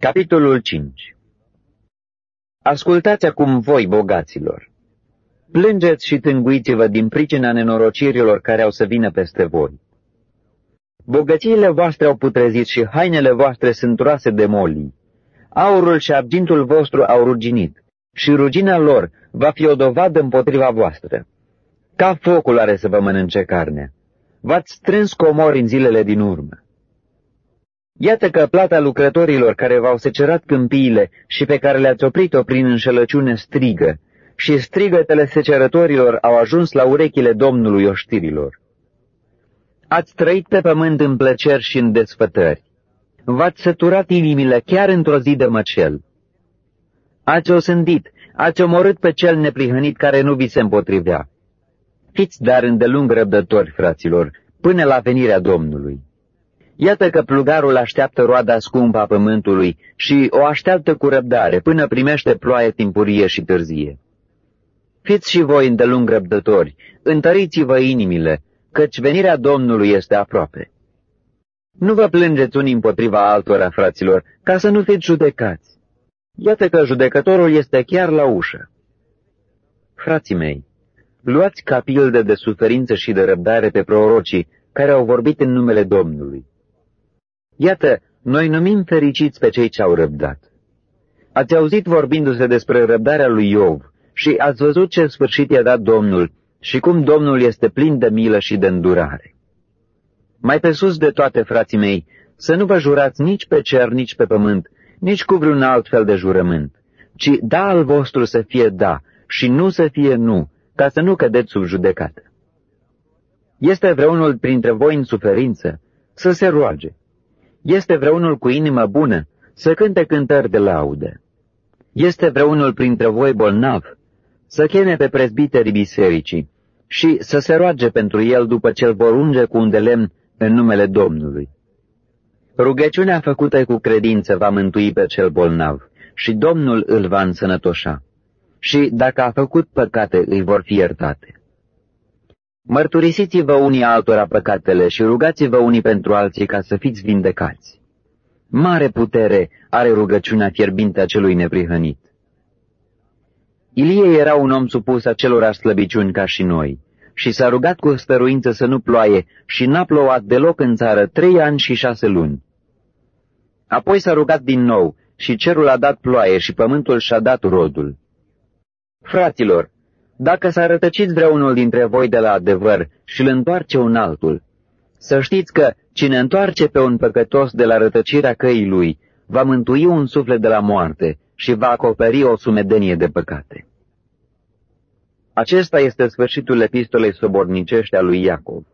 Capitolul 5 Ascultați acum voi, bogaților. Plângeți și tânguiți-vă din pricina nenorocirilor care au să vină peste voi. Bogățiile voastre au putrezit și hainele voastre sunt roase de molii. Aurul și argintul vostru au ruginit și rugina lor va fi o dovadă împotriva voastră. Ca focul are să vă mănânce carnea. V-ați strâns comori în zilele din urmă. Iată că plata lucrătorilor care v-au secerat câmpiile și pe care le-ați oprit-o prin înșelăciune strigă, și strigătele secerătorilor au ajuns la urechile Domnului oștirilor. Ați trăit pe pământ în plăceri și în desfătări. V-ați săturat inimile chiar într-o zi de măcel. Ați osândit, ați omorât pe cel neprihănit care nu vi se împotrivea. Fiți dar îndelung răbdători, fraților, până la venirea Domnului. Iată că plugarul așteaptă roada scumpă a pământului și o așteaptă cu răbdare până primește ploaie timpurie și târzie. Fiți și voi îndelung răbdători, întăriți-vă inimile, căci venirea Domnului este aproape. Nu vă plângeți unii împotriva altora, fraților, ca să nu fiți judecați. Iată că judecătorul este chiar la ușă. Frații mei, luați ca pilde de suferință și de răbdare pe prorocii care au vorbit în numele Domnului. Iată, noi numim fericiți pe cei ce au răbdat. Ați auzit vorbindu-se despre răbdarea lui Iov și ați văzut ce sfârșit i-a dat Domnul și cum Domnul este plin de milă și de îndurare. Mai pe sus de toate, frații mei, să nu vă jurați nici pe cer, nici pe pământ, nici cu vreun alt fel de jurământ, ci da al vostru să fie da și nu să fie nu, ca să nu cădeți sub judecată. Este vreunul printre voi în suferință? Să se roage. Este vreunul cu inimă bună? Să cânte cântări de laude. Este vreunul printre voi bolnav? Să cheme pe prezbiterii bisericii și să se roage pentru el după ce îl vor unge cu un de lemn în numele Domnului. Rugăciunea făcută cu credință va mântui pe cel bolnav și Domnul îl va însănătoșa. Și dacă a făcut păcate, îi vor fi iertate. Mărturisiți-vă unii altora păcatele și rugați-vă unii pentru alții ca să fiți vindecați. Mare putere are rugăciunea fierbinte a celui neprihănit. Ilie era un om supus acelora slăbiciuni ca și noi și s-a rugat cu stăruință să nu ploaie și n-a plouat deloc în țară trei ani și șase luni. Apoi s-a rugat din nou și cerul a dat ploaie și pământul și-a dat rodul. Fraților, dacă s-a rătăcit vreunul dintre voi de la adevăr și îl întoarce un altul, să știți că cine întoarce pe un păcătos de la rătăcirea căii lui, va mântui un suflet de la moarte și va acoperi o sumedenie de păcate. Acesta este sfârșitul epistolei sobornicești a lui Iacov.